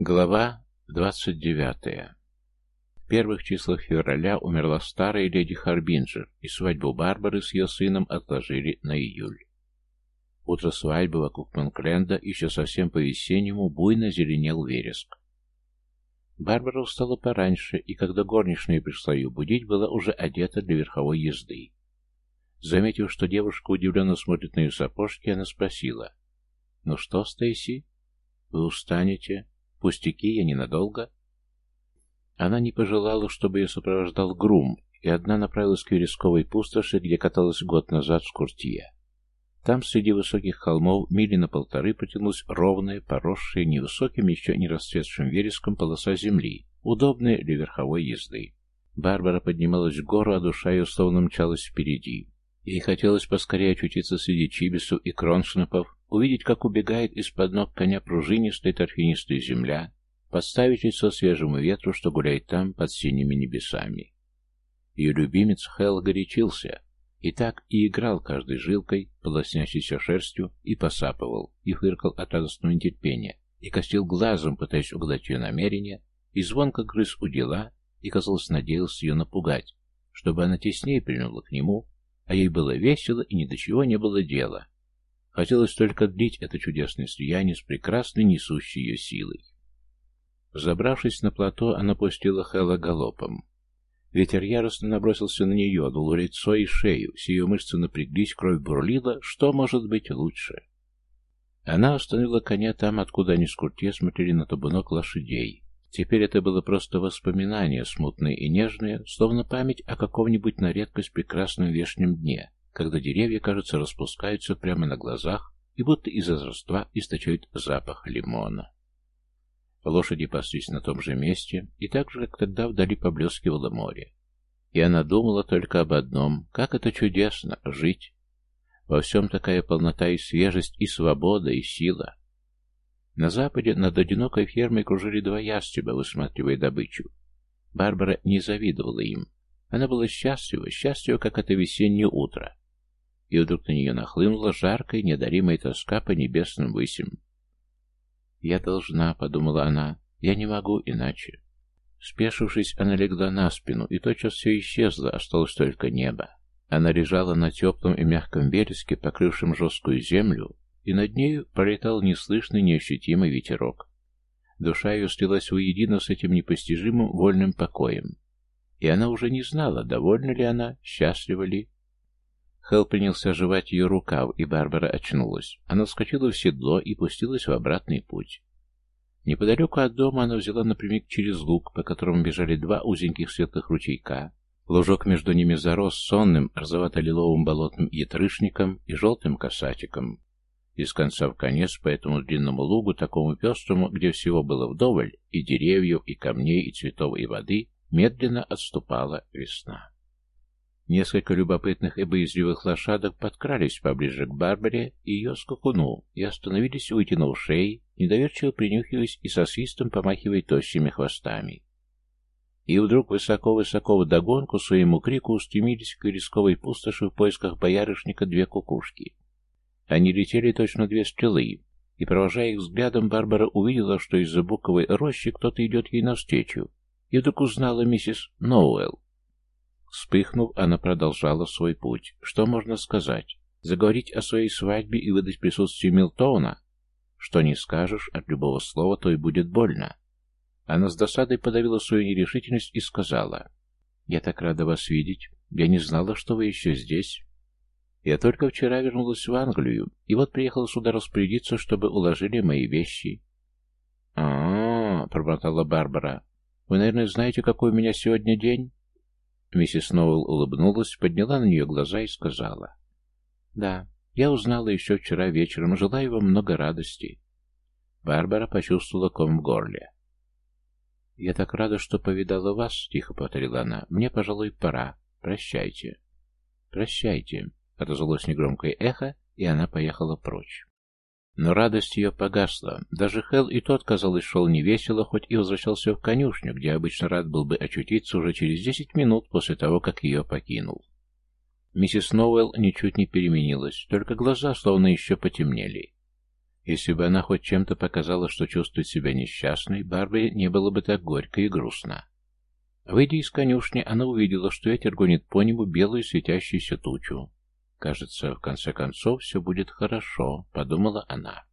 Глава 29. В первых числах февраля умерла старая леди Харбинджер, и свадьбу Барбары с ее сыном отложили на июль. Утро свадьбы вокруг Монкленда еще совсем по-весеннему буйно зеленел вереск. Барбара устала пораньше, и когда горничная пришла ее будить, была уже одета для верховой езды. Заметив, что девушка удивленно смотрит на ее сапожки, она спросила. «Ну что, Стейси, вы устанете?» Пустяки, я ненадолго. Она не пожелала, чтобы ее сопровождал грум, и одна направилась к вересковой пустоши, где каталась год назад с Куртье. Там, среди высоких холмов, мили на полторы протянулась ровная, поросшая невысоким, еще не расцветшим вереском полоса земли, удобная для верховой езды. Барбара поднималась в гору, а душа ее словно мчалась впереди. Ей хотелось поскорее очутиться среди чибисов и кроншнепов, увидеть, как убегает из-под ног коня пружинистая торфянистая земля, подставить лицо свежему ветру, что гуляет там под синими небесами. Ее любимец Хелл горячился, и так и играл каждой жилкой, полоснящейся шерстью, и посапывал, и фыркал от радостного нетерпения, и косил глазом, пытаясь угадать ее намерения, и звонко грыз у дела, и, казалось, надеялся ее напугать, чтобы она теснее прильнула к нему, а ей было весело и ни до чего не было дела. Хотелось только длить это чудесное слияние с прекрасной несущей ее силой. Забравшись на плато, она пустила Хэлла галопом. Ветер яростно набросился на нее, дул лицо и шею, все ее мышцы напряглись, кровь бурлила, что может быть лучше? Она остановила коня там, откуда они с Куртье смотрели на табунок лошадей, Теперь это было просто воспоминание, смутное и нежное, словно память о каком-нибудь на редкость прекрасном вешнем дне, когда деревья, кажется, распускаются прямо на глазах и будто из-за роства источают запах лимона. Лошади паслись на том же месте, и так же, как тогда вдали поблескивало море. И она думала только об одном, как это чудесно — жить. Во всем такая полнота и свежесть, и свобода, и сила. На западе над одинокой фермой кружили два ястреба, высматривая добычу. Барбара не завидовала им. Она была счастлива, счастлива, как это весеннее утро. И вдруг на нее нахлынула жаркая, неодаримая тоска по небесным высям. «Я должна», — подумала она, — «я не могу иначе». Спешившись, она легла на спину, и тотчас все исчезло, осталось только небо. Она лежала на теплом и мягком вереске, покрывшем жесткую землю, и над нею пролетал неслышный, неощутимый ветерок. Душа ее слилась воедино с этим непостижимым вольным покоем. И она уже не знала, довольна ли она, счастлива ли. Хелл принялся жевать ее рукав, и Барбара очнулась. Она вскочила в седло и пустилась в обратный путь. Неподалеку от дома она взяла напрямик через луг, по которому бежали два узеньких светлых ручейка. Лужок между ними зарос сонным, розовато-лиловым болотным ятрышником и желтым касатиком. Из конца в конец по этому длинному лугу, такому пестрому, где всего было вдоволь, и деревьев, и камней, и цветов, и воды, медленно отступала весна. Несколько любопытных и боязливых лошадок подкрались поближе к Барбаре и ее скакуну и остановились, вытянув шеи, недоверчиво принюхиваясь и со свистом помахивая тощими хвостами. И вдруг высоко-высоко вдогонку своему крику устремились к рисковой пустоши в поисках боярышника две кукушки — они летели точно две стрелы, и, провожая их взглядом, Барбара увидела, что из-за буковой рощи кто-то идет ей навстречу, и вдруг узнала миссис Ноуэлл. Вспыхнув, она продолжала свой путь. Что можно сказать? Заговорить о своей свадьбе и выдать присутствие Милтона? Что не скажешь, от любого слова то и будет больно. Она с досадой подавила свою нерешительность и сказала, «Я так рада вас видеть. Я не знала, что вы еще здесь». Я только вчера вернулась в Англию, и вот приехала сюда распорядиться, чтобы уложили мои вещи. а, -а, -а пробормотала Барбара. «Вы, наверное, знаете, какой у меня сегодня день?» Миссис Сноуэлл улыбнулась, подняла на нее глаза и сказала. «Да, я узнала еще вчера вечером. Желаю вам много радости». Барбара почувствовала ком в горле. «Я так рада, что повидала вас», — тихо повторила она. «Мне, пожалуй, пора. Прощайте». «Прощайте». Отозвалось негромкое эхо, и она поехала прочь. Но радость ее погасла. Даже Хелл и тот, казалось, шел невесело, хоть и возвращался в конюшню, где обычно рад был бы очутиться уже через десять минут после того, как ее покинул. Миссис Ноуэлл ничуть не переменилась, только глаза словно еще потемнели. Если бы она хоть чем-то показала, что чувствует себя несчастной, Барбаре не было бы так горько и грустно. Выйдя из конюшни, она увидела, что ветер гонит по небу белую светящуюся тучу. «Кажется, в конце концов все будет хорошо», — подумала она.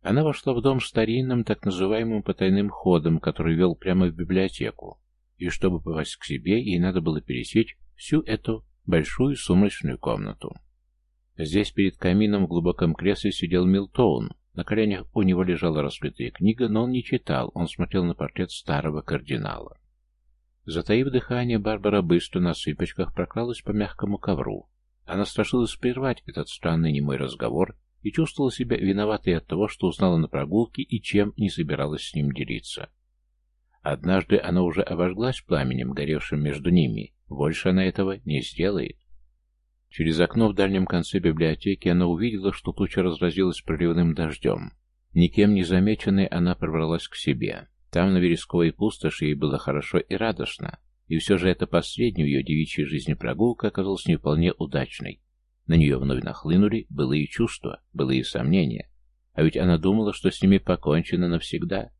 Она вошла в дом старинным, так называемым потайным ходом, который вел прямо в библиотеку, и чтобы попасть к себе, ей надо было пересечь всю эту большую сумрачную комнату. Здесь перед камином в глубоком кресле сидел Милтоун. На коленях у него лежала раскрытая книга, но он не читал, он смотрел на портрет старого кардинала. Затаив дыхание, Барбара быстро на цыпочках прокралась по мягкому ковру. Она страшилась прервать этот странный немой разговор и чувствовала себя виноватой от того, что узнала на прогулке и чем не собиралась с ним делиться. Однажды она уже обожглась пламенем, горевшим между ними. Больше она этого не сделает. Через окно в дальнем конце библиотеки она увидела, что туча разразилась проливным дождем. Никем не замеченной она пробралась к себе. Там, на вересковой пустоши, ей было хорошо и радостно. И все же эта последняя в ее девичьей жизни прогулка оказалась не вполне удачной. На нее вновь нахлынули былые чувства, былые сомнения. А ведь она думала, что с ними покончено навсегда.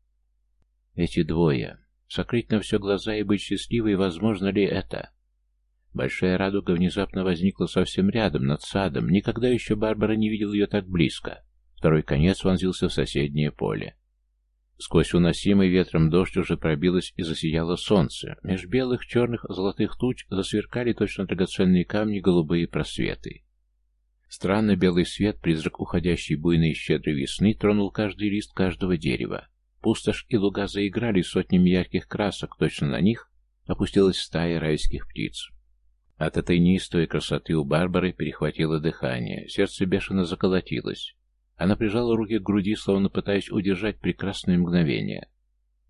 Эти двое. Сокрыть на все глаза и быть счастливой, возможно ли это? Большая радуга внезапно возникла совсем рядом, над садом. Никогда еще Барбара не видела ее так близко. Второй конец вонзился в соседнее поле. Сквозь уносимый ветром дождь уже пробилось и засияло солнце. Меж белых, черных, золотых туч засверкали точно драгоценные камни голубые просветы. Странно белый свет, призрак уходящей буйной и щедрой весны, тронул каждый лист каждого дерева. Пустошь и луга заиграли сотнями ярких красок, точно на них опустилась стая райских птиц. От этой неистовой красоты у Барбары перехватило дыхание, сердце бешено заколотилось. Она прижала руки к груди, словно пытаясь удержать прекрасное мгновение.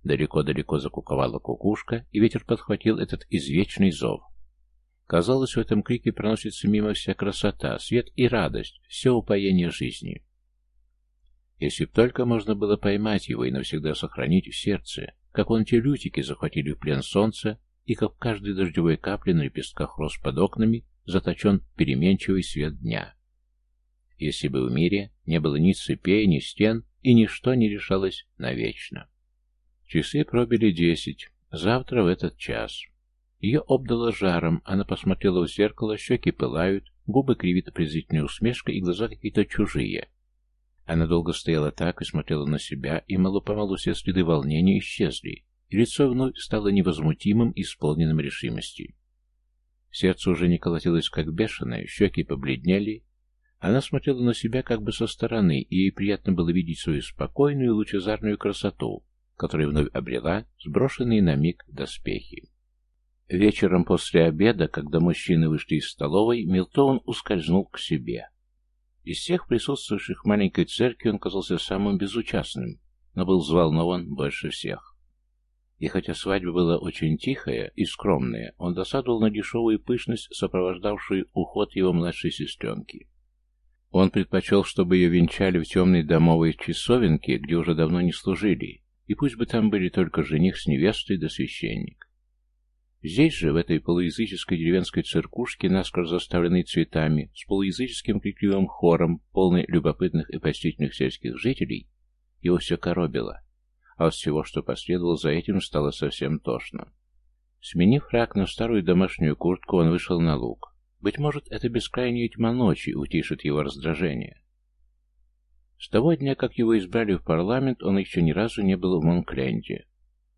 Далеко-далеко закуковала кукушка, и ветер подхватил этот извечный зов. Казалось, в этом крике проносится мимо вся красота, свет и радость, все упоение жизни. Если б только можно было поймать его и навсегда сохранить в сердце, как он те лютики захватили в плен солнца, и как в каждой дождевой капле на лепестках роз под окнами заточен переменчивый свет дня. Если бы в мире не было ни цепей, ни стен, и ничто не решалось навечно. Часы пробили десять, завтра в этот час. Ее обдало жаром, она посмотрела в зеркало, щеки пылают, губы кривит презрительная усмешка и глаза какие-то чужие. Она долго стояла так и смотрела на себя, и мало-помалу все следы волнения исчезли, и лицо вновь стало невозмутимым, исполненным решимости. Сердце уже не колотилось как бешеное, щеки побледнели. Она смотрела на себя как бы со стороны, и ей приятно было видеть свою спокойную и лучезарную красоту, которую вновь обрела сброшенные на миг доспехи. Вечером после обеда, когда мужчины вышли из столовой, Милтон ускользнул к себе. Из всех присутствующих в маленькой церкви он казался самым безучастным, но был взволнован больше всех. И хотя свадьба была очень тихая и скромная, он досадовал на дешевую пышность, сопровождавшую уход его младшей сестренки. Он предпочел, чтобы ее венчали в темной домовой часовенке, где уже давно не служили, и пусть бы там были только жених с невестой да священник. Здесь же, в этой полуязыческой деревенской церкушке, наскоро заставленной цветами, с полуязыческим крикливым хором, полной любопытных и почтительных сельских жителей, его все коробило, а от всего, что последовало за этим, стало совсем тошно. Сменив фраг на старую домашнюю куртку, он вышел на луг. Быть может, это бескрайняя тьма ночи утишит его раздражение. С того дня, как его избрали в парламент, он еще ни разу не был в Монкленде.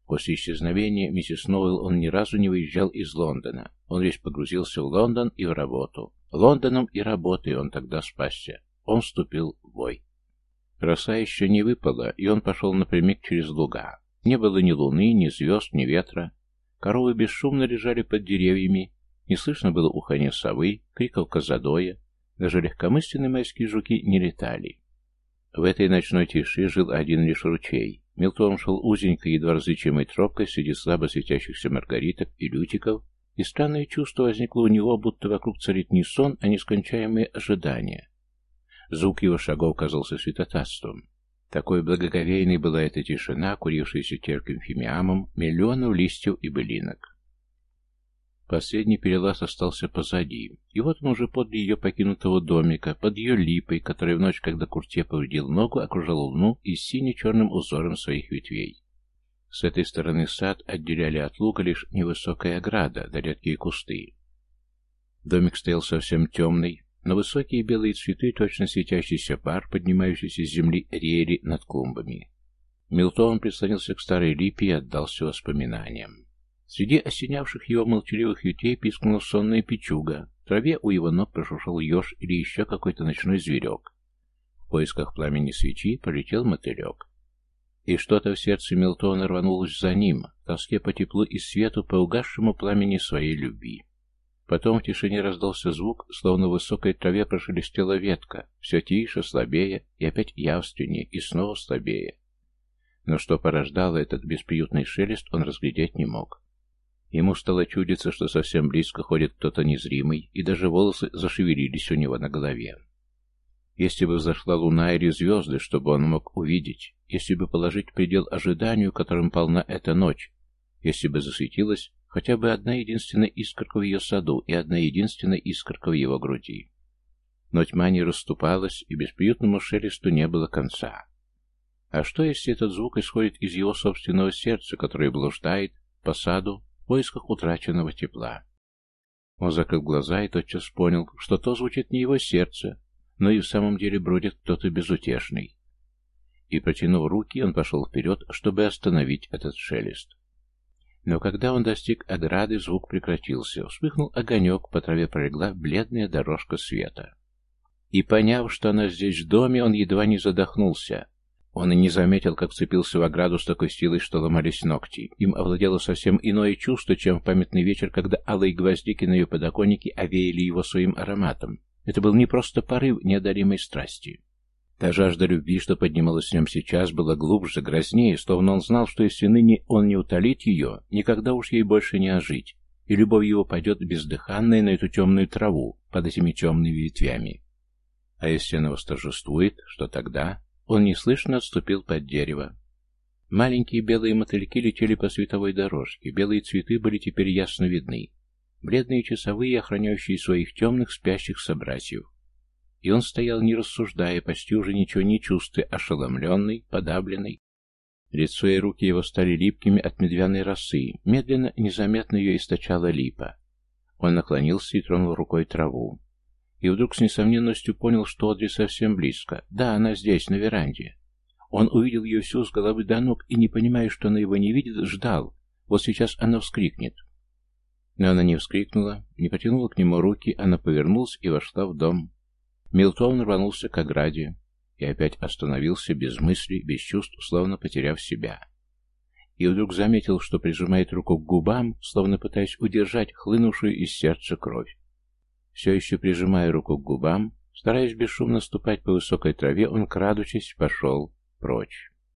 После исчезновения миссис Ноуэлл он ни разу не выезжал из Лондона. Он весь погрузился в Лондон и в работу. Лондоном и работой он тогда спасся. Он вступил в бой. Роса еще не выпала, и он пошел напрямик через луга. Не было ни луны, ни звезд, ни ветра. Коровы бесшумно лежали под деревьями. Не слышно было уханья совы, криков козадоя. Даже легкомысленные майские жуки не летали. В этой ночной тиши жил один лишь ручей. Милтон шел узенькой, едва различимой тропкой среди слабо светящихся маргариток и лютиков, и странное чувство возникло у него, будто вокруг царит не сон, а нескончаемое ожидание. Звук его шагов казался святотатством. Такой благоговейной была эта тишина, курившаяся терпким фимиамом, миллионов листьев и былинок. Последний перелаз остался позади, и вот он уже подле ее покинутого домика, под ее липой, которая в ночь, когда Курте повредил ногу, окружала луну и сине-черным узором своих ветвей. С этой стороны сад отделяли от луга лишь невысокая ограда да редкие кусты. Домик стоял совсем темный, но высокие белые цветы, точно светящийся пар, поднимающийся с земли, реяли над клумбами. Милтон прислонился к старой липе и отдался воспоминаниям. Среди осенявших его молчаливых ютей пискнула сонная печуга. В траве у его ног прошушал еж или еще какой-то ночной зверек. В поисках пламени свечи полетел мотылек. И что-то в сердце Милтона рванулось за ним, в тоске по теплу и свету, по угасшему пламени своей любви. Потом в тишине раздался звук, словно в высокой траве прошелестела ветка, все тише, слабее, и опять явственнее, и снова слабее. Но что порождало этот бесприютный шелест, он разглядеть не мог. Ему стало чудиться, что совсем близко ходит кто-то незримый, и даже волосы зашевелились у него на голове. Если бы взошла луна или звезды, чтобы он мог увидеть, если бы положить предел ожиданию, которым полна эта ночь, если бы засветилась хотя бы одна единственная искорка в ее саду и одна единственная искорка в его груди. Но тьма не расступалась, и бесприютному шелесту не было конца. А что, если этот звук исходит из его собственного сердца, которое блуждает по саду поисках утраченного тепла. Он закрыл глаза и тотчас понял, что то звучит не его сердце, но и в самом деле бродит кто-то безутешный. И, протянув руки, он пошел вперед, чтобы остановить этот шелест. Но когда он достиг ограды, звук прекратился. Вспыхнул огонек, по траве пролегла бледная дорожка света. И, поняв, что она здесь в доме, он едва не задохнулся. Он и не заметил, как вцепился в ограду с такой силой, что ломались ногти. Им овладело совсем иное чувство, чем в памятный вечер, когда алые гвоздики на ее подоконнике овеяли его своим ароматом. Это был не просто порыв неодаримой страсти. Та жажда любви, что поднималась в нем сейчас, была глубже, грознее, словно он знал, что если ныне он не утолит ее, никогда уж ей больше не ожить, и любовь его пойдет бездыханная на эту темную траву под этими темными ветвями. А если она восторжествует, что тогда? Он неслышно отступил под дерево. Маленькие белые мотыльки летели по световой дорожке, белые цветы были теперь ясно видны. Бледные часовые, охраняющие своих темных спящих собратьев. И он стоял, не рассуждая, почти уже ничего не чувствуя, ошеломленный, подавленный. Лицо и руки его стали липкими от медвяной росы, медленно, незаметно ее источала липа. Он наклонился и тронул рукой траву. И вдруг с несомненностью понял, что Одри совсем близко. Да, она здесь, на веранде. Он увидел ее всю с головы до ног и, не понимая, что она его не видит, ждал. Вот сейчас она вскрикнет. Но она не вскрикнула, не потянула к нему руки, она повернулась и вошла в дом. Милтон рванулся к ограде и опять остановился без мыслей, без чувств, словно потеряв себя. И вдруг заметил, что прижимает руку к губам, словно пытаясь удержать хлынувшую из сердца кровь. Все еще прижимая руку к губам, стараясь бесшумно ступать по высокой траве, он, крадучись, пошел прочь.